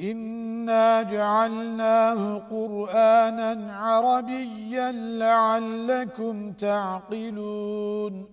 إنا جعلناه قرآنا عربيا لعلكم تعقلون